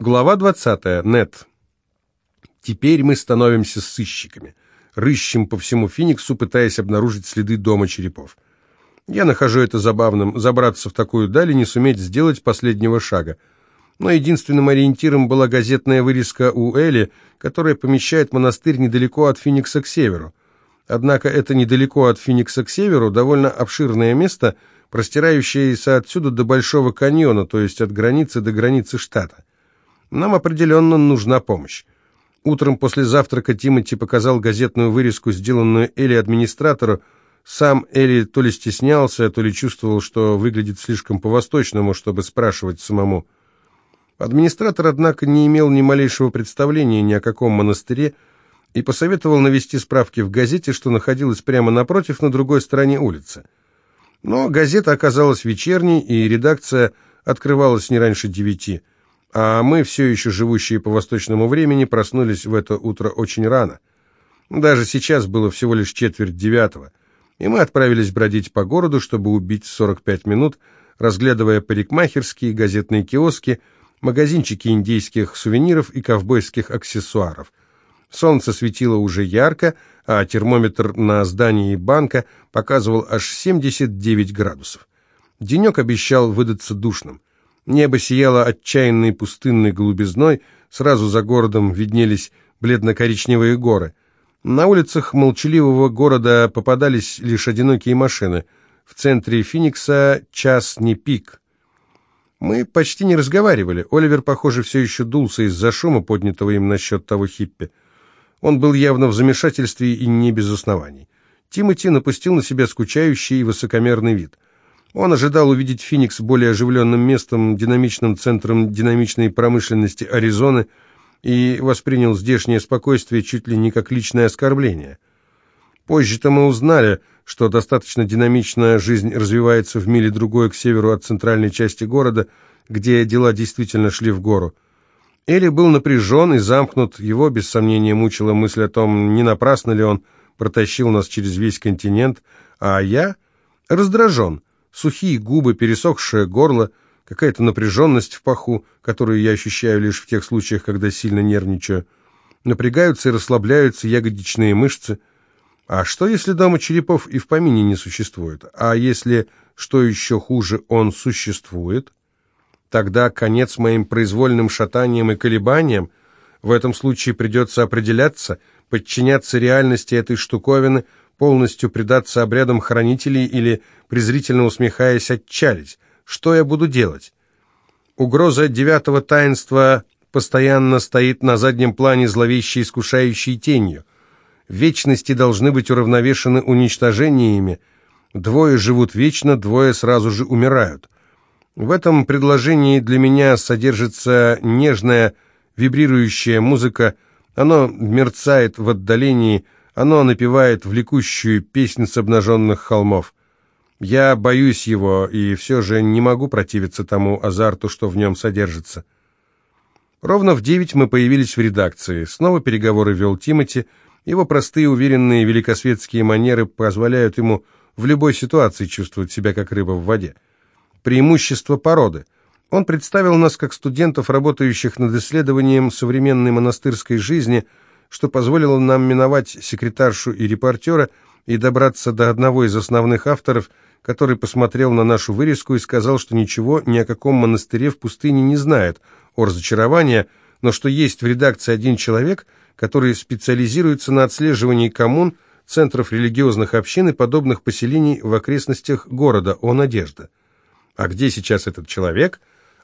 Глава 20. Нет. Теперь мы становимся сыщиками. Рыщем по всему Фениксу, пытаясь обнаружить следы дома черепов. Я нахожу это забавным, забраться в такую даль и не суметь сделать последнего шага. Но единственным ориентиром была газетная вырезка у Эли, которая помещает монастырь недалеко от Феникса к северу. Однако это недалеко от Феникса к северу довольно обширное место, простирающееся отсюда до Большого каньона, то есть от границы до границы штата. Нам определенно нужна помощь. Утром после завтрака Тимоти показал газетную вырезку, сделанную Элли администратору. Сам Элли то ли стеснялся, то ли чувствовал, что выглядит слишком по-восточному, чтобы спрашивать самому. Администратор, однако, не имел ни малейшего представления ни о каком монастыре и посоветовал навести справки в газете, что находилась прямо напротив, на другой стороне улицы. Но газета оказалась вечерней, и редакция открывалась не раньше девяти а мы, все еще живущие по восточному времени, проснулись в это утро очень рано. Даже сейчас было всего лишь четверть девятого, и мы отправились бродить по городу, чтобы убить 45 минут, разглядывая парикмахерские, газетные киоски, магазинчики индейских сувениров и ковбойских аксессуаров. Солнце светило уже ярко, а термометр на здании банка показывал аж 79 градусов. Денек обещал выдаться душным. Небо сияло отчаянной пустынной голубизной, сразу за городом виднелись бледно-коричневые горы. На улицах молчаливого города попадались лишь одинокие машины. В центре Феникса час не пик. Мы почти не разговаривали. Оливер, похоже, все еще дулся из-за шума, поднятого им насчет того хиппи. Он был явно в замешательстве и не без оснований. Тимоти напустил на себя скучающий и высокомерный вид – он ожидал увидеть Феникс более оживленным местом, динамичным центром динамичной промышленности Аризоны и воспринял здешнее спокойствие чуть ли не как личное оскорбление. Позже-то мы узнали, что достаточно динамичная жизнь развивается в миле другой к северу от центральной части города, где дела действительно шли в гору. Эли был напряжен и замкнут, его без сомнения мучила мысль о том, не напрасно ли он протащил нас через весь континент, а я раздражен – Сухие губы, пересохшее горло, какая-то напряженность в паху, которую я ощущаю лишь в тех случаях, когда сильно нервничаю. Напрягаются и расслабляются ягодичные мышцы. А что, если дома черепов и в помине не существует? А если, что еще хуже, он существует? Тогда конец моим произвольным шатаниям и колебаниям. В этом случае придется определяться, подчиняться реальности этой штуковины – полностью предаться обрядам хранителей или, презрительно усмехаясь, отчалить. Что я буду делать? Угроза девятого таинства постоянно стоит на заднем плане зловещей искушающей тенью. Вечности должны быть уравновешены уничтожениями. Двое живут вечно, двое сразу же умирают. В этом предложении для меня содержится нежная, вибрирующая музыка, оно мерцает в отдалении, оно напевает влекущую песнь с обнаженных холмов. Я боюсь его, и все же не могу противиться тому азарту, что в нем содержится. Ровно в девять мы появились в редакции. Снова переговоры вел Тимати. Его простые, уверенные, великосветские манеры позволяют ему в любой ситуации чувствовать себя как рыба в воде. Преимущество породы. Он представил нас как студентов, работающих над исследованием современной монастырской жизни – что позволило нам миновать секретаршу и репортера и добраться до одного из основных авторов, который посмотрел на нашу вырезку и сказал, что ничего ни о каком монастыре в пустыне не знает, о разочаровании, но что есть в редакции один человек, который специализируется на отслеживании коммун, центров религиозных общин и подобных поселений в окрестностях города, о Надежда. А где сейчас этот человек?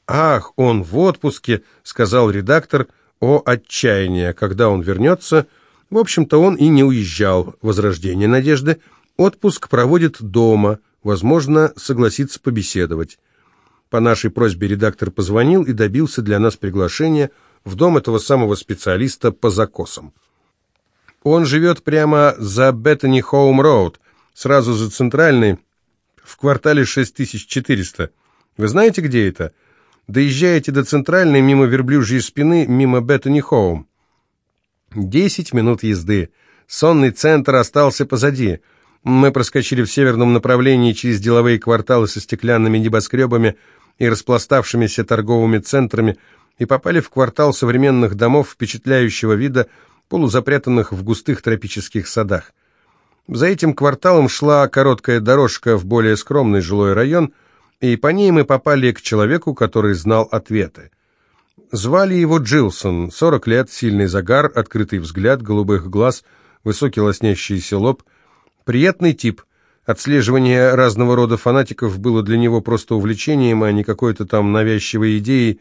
Ах, он в отпуске, сказал редактор, — о отчаяние, когда он вернется. В общем-то, он и не уезжал. Возрождение надежды. Отпуск проводит дома. Возможно, согласится побеседовать. По нашей просьбе редактор позвонил и добился для нас приглашения в дом этого самого специалиста по закосам. Он живет прямо за Беттани Хоум Роуд, сразу за центральной, в квартале 6400. Вы знаете, где это? Доезжаете до центральной, мимо верблюжьей спины, мимо Беттани Хоум. Десять минут езды. Сонный центр остался позади. Мы проскочили в северном направлении через деловые кварталы со стеклянными небоскребами и распластавшимися торговыми центрами, и попали в квартал современных домов впечатляющего вида, полузапрятанных в густых тропических садах. За этим кварталом шла короткая дорожка в более скромный жилой район, и по ней мы попали к человеку, который знал ответы. Звали его Джилсон, 40 лет, сильный загар, открытый взгляд, голубых глаз, высокий лоснящийся лоб. Приятный тип. Отслеживание разного рода фанатиков было для него просто увлечением, а не какой-то там навязчивой идеей.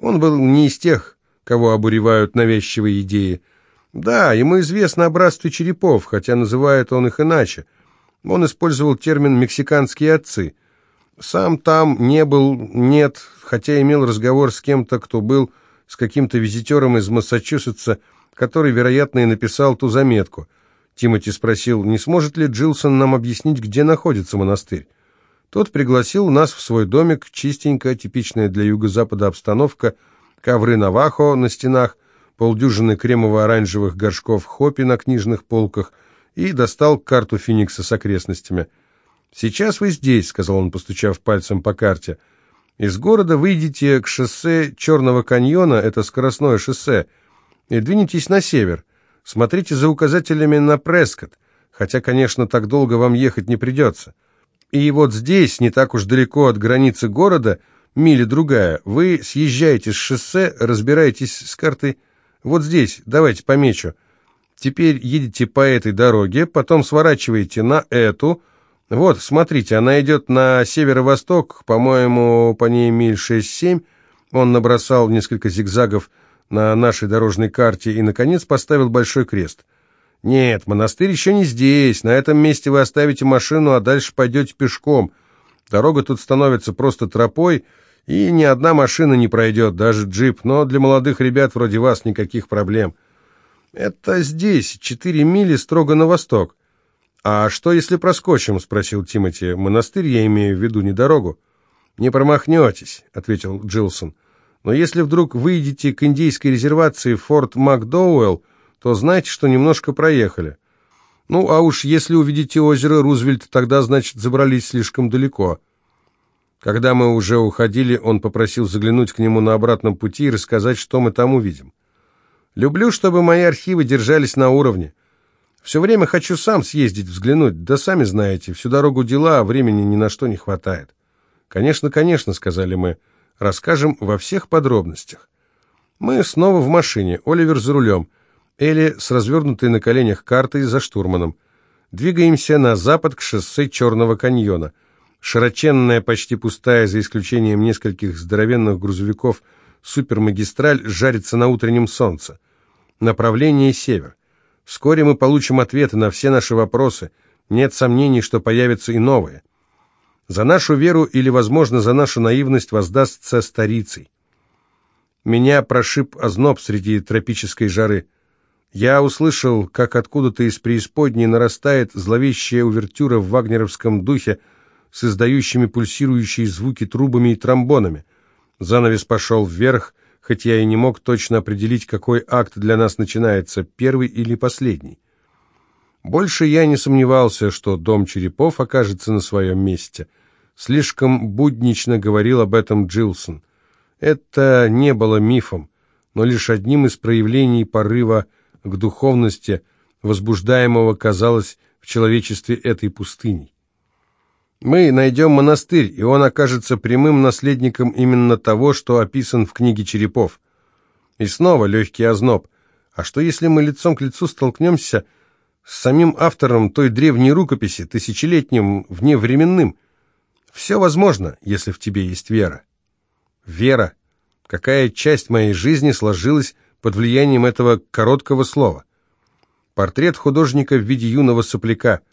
Он был не из тех, кого обуревают навязчивые идеи. Да, ему известно о черепов, хотя называет он их иначе. Он использовал термин «мексиканские отцы». Сам там не был, нет, хотя имел разговор с кем-то, кто был, с каким-то визитером из Массачусетса, который, вероятно, и написал ту заметку. Тимоти спросил, не сможет ли Джилсон нам объяснить, где находится монастырь. Тот пригласил нас в свой домик, чистенькая, типичная для юго-запада обстановка, ковры навахо на стенах, полдюжины кремово-оранжевых горшков хопи на книжных полках и достал карту Феникса с окрестностями. «Сейчас вы здесь», — сказал он, постучав пальцем по карте. «Из города выйдете к шоссе Черного каньона, это скоростное шоссе, и двинетесь на север. Смотрите за указателями на Прескотт, хотя, конечно, так долго вам ехать не придется. И вот здесь, не так уж далеко от границы города, мили другая, вы съезжаете с шоссе, разбираетесь с картой, вот здесь, давайте помечу. Теперь едете по этой дороге, потом сворачиваете на эту. Вот, смотрите, она идет на северо-восток, по-моему, по ней миль 6-7. Он набросал несколько зигзагов на нашей дорожной карте и, наконец, поставил большой крест. «Нет, монастырь еще не здесь. На этом месте вы оставите машину, а дальше пойдете пешком. Дорога тут становится просто тропой, и ни одна машина не пройдет, даже джип, но для молодых ребят вроде вас никаких проблем. Это здесь, четыре мили строго на восток. «А что, если проскочим?» — спросил Тимати. «Монастырь я имею в виду, не дорогу». «Не промахнетесь», — ответил Джилсон. «Но если вдруг выйдете к индейской резервации Форт Макдоуэлл, то знайте, что немножко проехали. Ну, а уж если увидите озеро Рузвельт, тогда, значит, забрались слишком далеко». Когда мы уже уходили, он попросил заглянуть к нему на обратном пути и рассказать, что мы там увидим. Люблю, чтобы мои архивы держались на уровне. Все время хочу сам съездить, взглянуть, да сами знаете, всю дорогу дела, а времени ни на что не хватает. Конечно, конечно, сказали мы, расскажем во всех подробностях. Мы снова в машине, Оливер за рулем, Элли с развернутой на коленях картой за штурманом. Двигаемся на запад к шоссе Черного каньона – Широченная, почти пустая, за исключением нескольких здоровенных грузовиков, супермагистраль жарится на утреннем солнце. Направление север. Вскоре мы получим ответы на все наши вопросы. Нет сомнений, что появятся и новые. За нашу веру или, возможно, за нашу наивность воздастся старицей. Меня прошиб озноб среди тропической жары. Я услышал, как откуда-то из преисподней нарастает зловещая увертюра в вагнеровском духе, с издающими пульсирующие звуки трубами и тромбонами. Занавес пошел вверх, хоть я и не мог точно определить, какой акт для нас начинается, первый или последний. Больше я не сомневался, что дом черепов окажется на своем месте. Слишком буднично говорил об этом Джилсон. Это не было мифом, но лишь одним из проявлений порыва к духовности, возбуждаемого, казалось, в человечестве этой пустыней. Мы найдем монастырь, и он окажется прямым наследником именно того, что описан в книге черепов. И снова легкий озноб. А что, если мы лицом к лицу столкнемся с самим автором той древней рукописи, тысячелетним, вневременным? Все возможно, если в тебе есть вера. Вера. Какая часть моей жизни сложилась под влиянием этого короткого слова? Портрет художника в виде юного сопляка –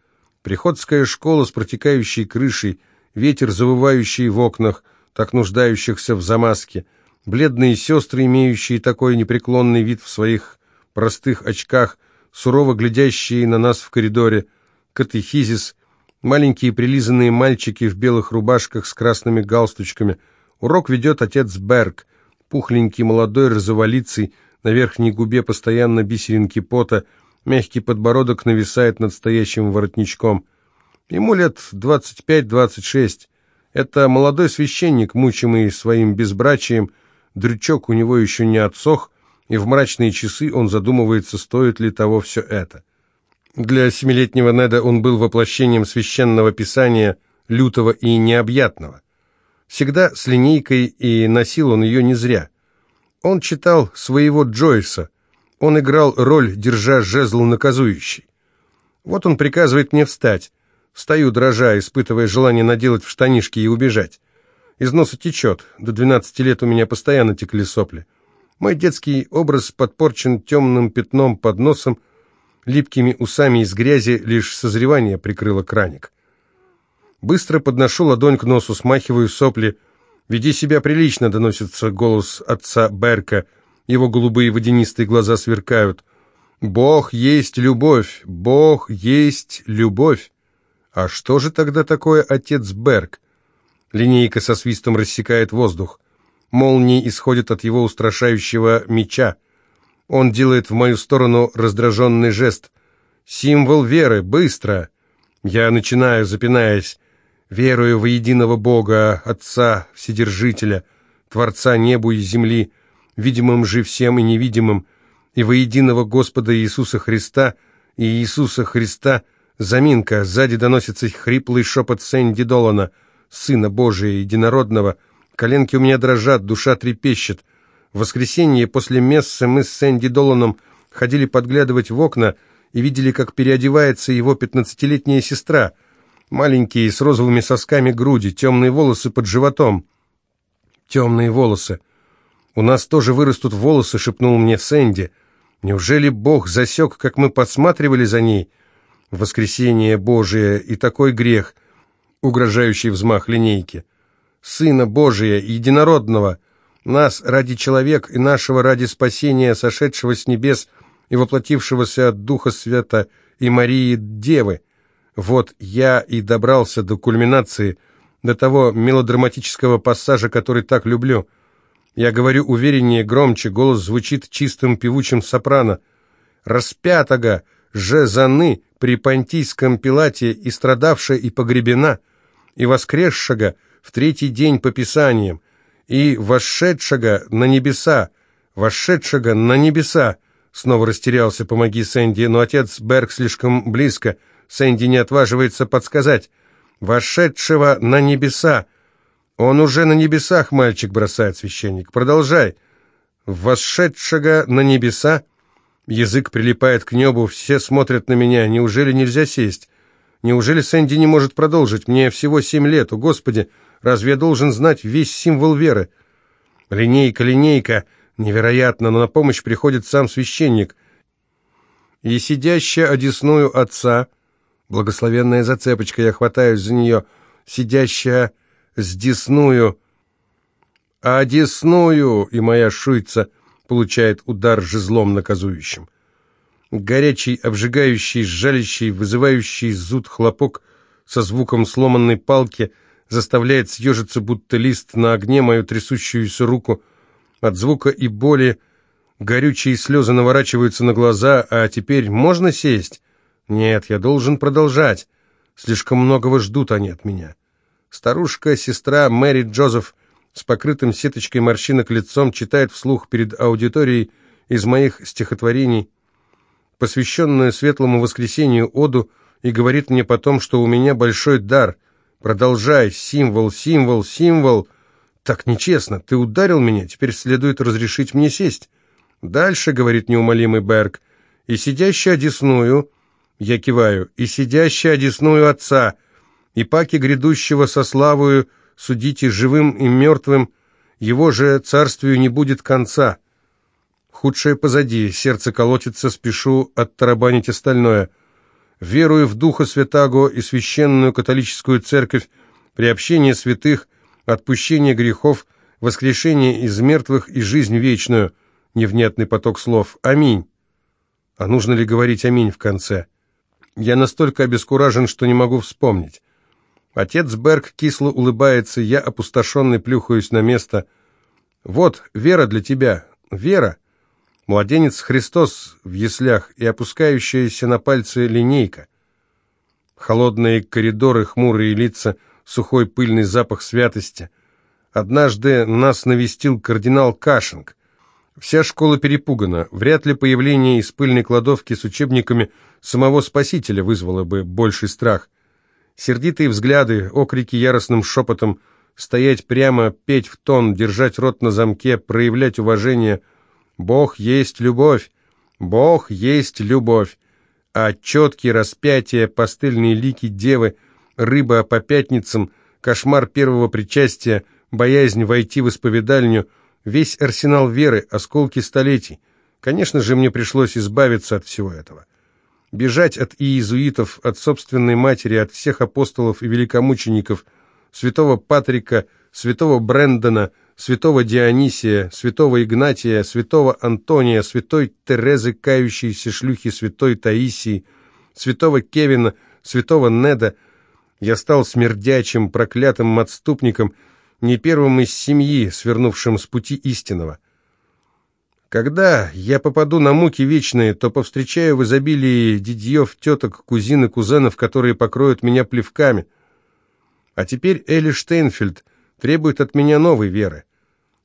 Приходская школа с протекающей крышей, ветер, завывающий в окнах, так нуждающихся в замазке, бледные сестры, имеющие такой непреклонный вид в своих простых очках, сурово глядящие на нас в коридоре, катехизис, маленькие прилизанные мальчики в белых рубашках с красными галстучками. Урок ведет отец Берг, пухленький молодой розоволицый, на верхней губе постоянно бисеринки пота, Мягкий подбородок нависает над стоящим воротничком. Ему лет 25-26. Это молодой священник, мучимый своим безбрачием, дрючок у него еще не отсох, и в мрачные часы он задумывается, стоит ли того все это. Для семилетнего Неда он был воплощением священного писания, лютого и необъятного. Всегда с линейкой, и носил он ее не зря. Он читал своего Джойса, он играл роль, держа жезл наказующий. Вот он приказывает мне встать. Стою, дрожа, испытывая желание наделать в штанишки и убежать. Из носа течет. До двенадцати лет у меня постоянно текли сопли. Мой детский образ подпорчен темным пятном под носом, липкими усами из грязи, лишь созревание прикрыло краник. Быстро подношу ладонь к носу, смахиваю сопли. «Веди себя прилично», — доносится голос отца Берка. Его голубые водянистые глаза сверкают. «Бог есть любовь! Бог есть любовь!» А что же тогда такое отец Берг? Линейка со свистом рассекает воздух. Молнии исходят от его устрашающего меча. Он делает в мою сторону раздраженный жест. «Символ веры! Быстро!» Я начинаю, запинаясь. «Верую в единого Бога, Отца, Вседержителя, Творца небу и земли, видимым же всем и невидимым, и во единого Господа Иисуса Христа, и Иисуса Христа, заминка, сзади доносится хриплый шепот Сэнди Долана, Сына Божия, Единородного, коленки у меня дрожат, душа трепещет. В воскресенье после мессы мы с Сэнди Доланом ходили подглядывать в окна и видели, как переодевается его пятнадцатилетняя сестра, маленькие, с розовыми сосками груди, темные волосы под животом. Темные волосы. «У нас тоже вырастут волосы», — шепнул мне Сэнди. «Неужели Бог засек, как мы подсматривали за ней?» «Воскресение Божие и такой грех», — угрожающий взмах линейки. «Сына Божия, единородного, нас ради человек и нашего ради спасения, сошедшего с небес и воплотившегося от Духа Свята и Марии Девы. Вот я и добрался до кульминации, до того мелодраматического пассажа, который так люблю». Я говорю увереннее, громче, голос звучит чистым певучим сопрано. «Распятого же заны при понтийском пилате и страдавшая и погребена, и воскресшего в третий день по Писаниям, и вошедшего на небеса, вошедшего на небеса». Снова растерялся, помоги Сэнди, но отец Берг слишком близко. Сэнди не отваживается подсказать. «Вошедшего на небеса», «Он уже на небесах, мальчик», — бросает священник. «Продолжай». «Восшедшего на небеса?» Язык прилипает к небу, все смотрят на меня. Неужели нельзя сесть? Неужели Сэнди не может продолжить? Мне всего семь лет. О, Господи, разве я должен знать весь символ веры? Линейка, линейка. Невероятно, но на помощь приходит сам священник. И сидящая одесную отца, благословенная зацепочка, я хватаюсь за нее, сидящая с десную, а десную и моя шуйца получает удар жезлом наказующим. Горячий, обжигающий, жалящий, вызывающий зуд хлопок со звуком сломанной палки заставляет съежиться, будто лист на огне, мою трясущуюся руку. От звука и боли горючие слезы наворачиваются на глаза, а теперь можно сесть? Нет, я должен продолжать. Слишком многого ждут они от меня. Старушка, сестра Мэри Джозеф с покрытым сеточкой морщинок лицом читает вслух перед аудиторией из моих стихотворений, посвященную Светлому Воскресению Оду, и говорит мне потом, что у меня большой дар. Продолжай, символ, символ, символ. Так нечестно, ты ударил меня, теперь следует разрешить мне сесть. Дальше, говорит неумолимый Берг, и сидящий одесную, я киваю, и сидящий одесную отца — и паки грядущего со славою судите живым и мертвым, его же царствию не будет конца. Худшее позади, сердце колотится, спешу оттарабанить остальное. Верую в Духа Святаго и священную католическую церковь, приобщение святых, отпущение грехов, воскрешение из мертвых и жизнь вечную. Невнятный поток слов. Аминь. А нужно ли говорить аминь в конце? Я настолько обескуражен, что не могу вспомнить. Отец Берг кисло улыбается, я опустошенный плюхаюсь на место. Вот, вера для тебя, вера. Младенец Христос в яслях и опускающаяся на пальцы линейка. Холодные коридоры, хмурые лица, сухой пыльный запах святости. Однажды нас навестил кардинал Кашинг. Вся школа перепугана. Вряд ли появление из пыльной кладовки с учебниками самого Спасителя вызвало бы больший страх. Сердитые взгляды, окрики яростным шепотом, стоять прямо, петь в тон, держать рот на замке, проявлять уважение. Бог есть любовь, Бог есть любовь. А четкие распятия, постыльные лики девы, рыба по пятницам, кошмар первого причастия, боязнь войти в исповедальню, весь арсенал веры, осколки столетий. Конечно же, мне пришлось избавиться от всего этого. Бежать от иезуитов, от собственной матери, от всех апостолов и великомучеников, святого Патрика, святого Брэндона, святого Дионисия, святого Игнатия, святого Антония, святой Терезы, кающейся шлюхи святой Таисии, святого Кевина, святого Неда. Я стал смердячим, проклятым отступником, не первым из семьи, свернувшим с пути истинного. Когда я попаду на муки вечные, то повстречаю в изобилии дидьев, теток, кузин и кузенов, которые покроют меня плевками. А теперь Элли Штейнфельд требует от меня новой веры.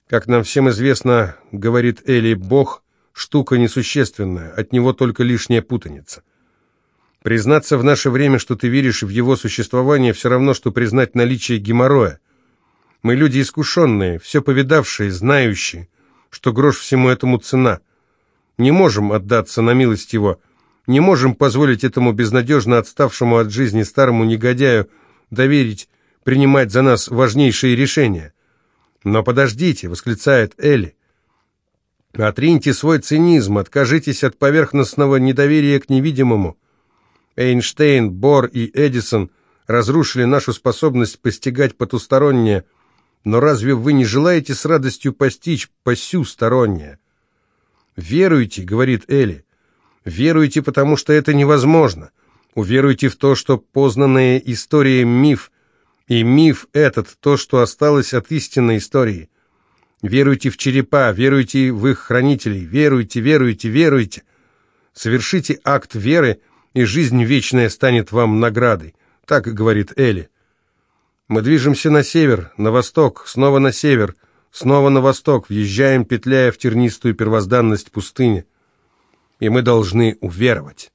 Как нам всем известно, говорит Элли, Бог – штука несущественная, от него только лишняя путаница. Признаться в наше время, что ты веришь в его существование, все равно, что признать наличие геморроя. Мы люди искушенные, все повидавшие, знающие, что грош всему этому цена. Не можем отдаться на милость его, не можем позволить этому безнадежно отставшему от жизни старому негодяю доверить принимать за нас важнейшие решения. Но подождите, восклицает Элли. Отриньте свой цинизм, откажитесь от поверхностного недоверия к невидимому. Эйнштейн, Бор и Эдисон разрушили нашу способность постигать потустороннее – но разве вы не желаете с радостью постичь посюстороннее? «Веруйте», — говорит Элли, — «веруйте, потому что это невозможно. Уверуйте в то, что познанная история — миф, и миф этот — то, что осталось от истинной истории. Веруйте в черепа, веруйте в их хранителей, веруйте, веруйте, веруйте. Совершите акт веры, и жизнь вечная станет вам наградой», — так говорит Элли. Мы движемся на север, на восток, снова на север, снова на восток, въезжаем, петляя в тернистую первозданность пустыни. И мы должны уверовать.